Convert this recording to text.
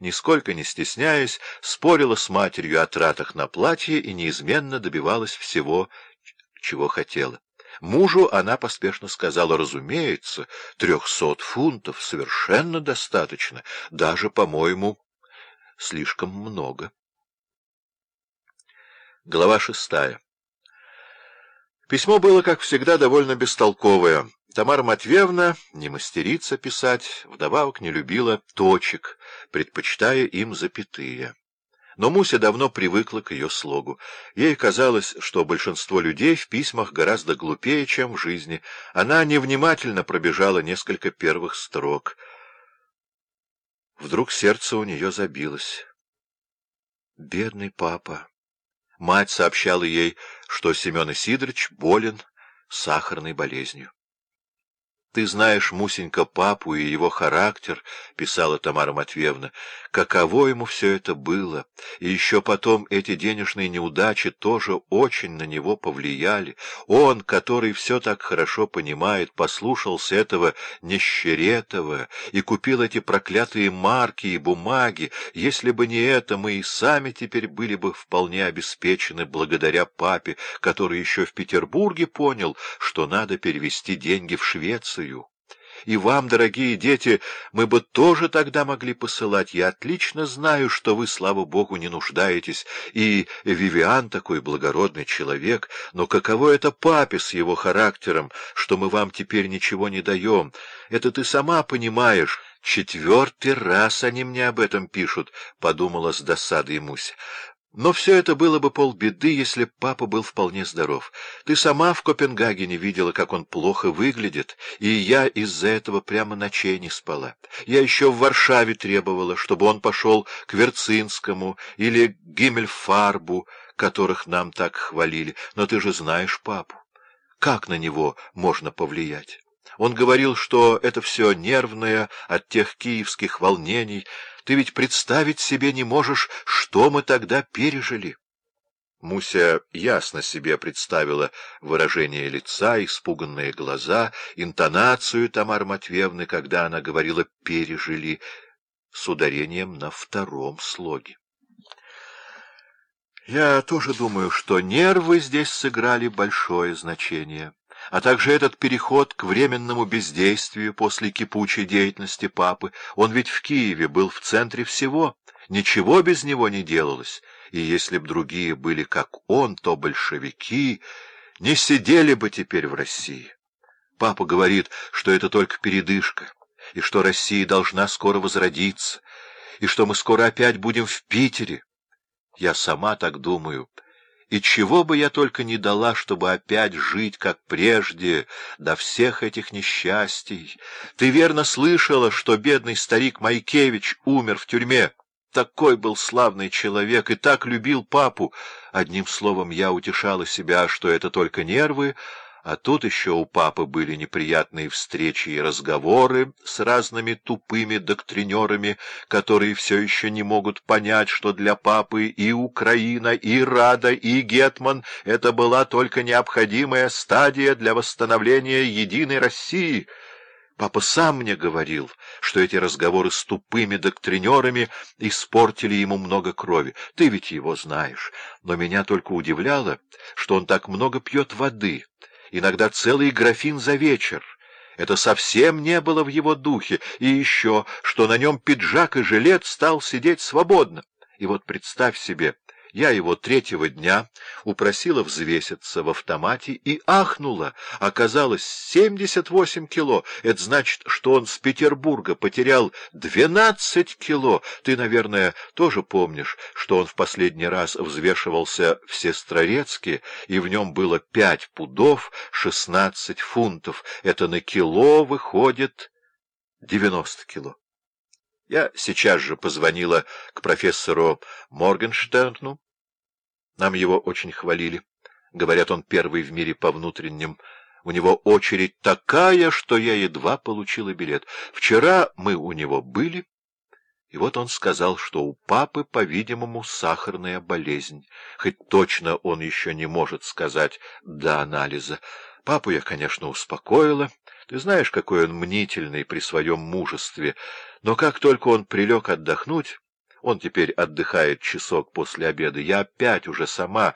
нисколько не стесняясь, спорила с матерью о тратах на платье и неизменно добивалась всего, чего хотела. Мужу она поспешно сказала, разумеется, трехсот фунтов совершенно достаточно, даже, по-моему, слишком много. Глава шестая Письмо было, как всегда, довольно бестолковое. Тамара Матвеевна не мастерица писать, вдобавок не любила точек, предпочитая им запятые. Но Муся давно привыкла к ее слогу. Ей казалось, что большинство людей в письмах гораздо глупее, чем в жизни. Она невнимательно пробежала несколько первых строк. Вдруг сердце у нее забилось. Бедный папа. Мать сообщала ей, что Семен Исидорович болен сахарной болезнью. «Ты знаешь, Мусенька, папу и его характер», — писала Тамара Матвеевна, — «каково ему все это было, и еще потом эти денежные неудачи тоже очень на него повлияли. Он, который все так хорошо понимает, послушался этого Нещеретова и купил эти проклятые марки и бумаги. Если бы не это, мы и сами теперь были бы вполне обеспечены благодаря папе, который еще в Петербурге понял, что надо перевести деньги в Швецию. Францию. И вам, дорогие дети, мы бы тоже тогда могли посылать. Я отлично знаю, что вы, слава богу, не нуждаетесь, и Вивиан такой благородный человек, но каково это папе с его характером, что мы вам теперь ничего не даем? Это ты сама понимаешь». «Четвертый раз они мне об этом пишут», — подумала с досадой Муся. Но все это было бы полбеды, если папа был вполне здоров. Ты сама в Копенгагене видела, как он плохо выглядит, и я из-за этого прямо ночей не спала. Я еще в Варшаве требовала, чтобы он пошел к Верцинскому или Гиммельфарбу, которых нам так хвалили. Но ты же знаешь папу. Как на него можно повлиять? Он говорил, что это все нервное от тех киевских волнений, ты ведь представить себе не можешь, что мы тогда пережили. Муся ясно себе представила выражение лица, испуганные глаза, интонацию Тамары Матвеевны, когда она говорила «пережили» с ударением на втором слоге. Я тоже думаю, что нервы здесь сыграли большое значение а также этот переход к временному бездействию после кипучей деятельности папы. Он ведь в Киеве был в центре всего, ничего без него не делалось, и если б другие были как он, то большевики не сидели бы теперь в России. Папа говорит, что это только передышка, и что Россия должна скоро возродиться, и что мы скоро опять будем в Питере. Я сама так думаю, — и чего бы я только не дала, чтобы опять жить, как прежде, до всех этих несчастий. Ты верно слышала, что бедный старик Майкевич умер в тюрьме? Такой был славный человек и так любил папу. Одним словом, я утешала себя, что это только нервы, а тут еще у папы были неприятные встречи и разговоры с разными тупыми доктринерами, которые все еще не могут понять, что для папы и Украина, и Рада, и Гетман — это была только необходимая стадия для восстановления единой России. Папа сам мне говорил, что эти разговоры с тупыми доктринерами испортили ему много крови. Ты ведь его знаешь. Но меня только удивляло, что он так много пьет воды» иногда целый графин за вечер. Это совсем не было в его духе, и еще, что на нем пиджак и жилет стал сидеть свободно. И вот представь себе, я его третьего дня упросила взвеситься в автомате и ахнула. Оказалось, семьдесят восемь кило. Это значит, что он с Петербурга потерял двенадцать кило. Ты, наверное, тоже помнишь, что он в последний раз взвешивался в Сестрорецке, и в нем было пять пудов шестнадцать фунтов. Это на кило выходит девяносто кило. Я сейчас же позвонила к профессору Моргенштерну. Нам его очень хвалили. Говорят, он первый в мире по внутренним. У него очередь такая, что я едва получила билет. Вчера мы у него были, и вот он сказал, что у папы, по-видимому, сахарная болезнь. Хоть точно он еще не может сказать до анализа. Папу я, конечно, успокоила. Ты знаешь, какой он мнительный при своем мужестве. Но как только он прилег отдохнуть, Он теперь отдыхает часок после обеда. Я опять уже сама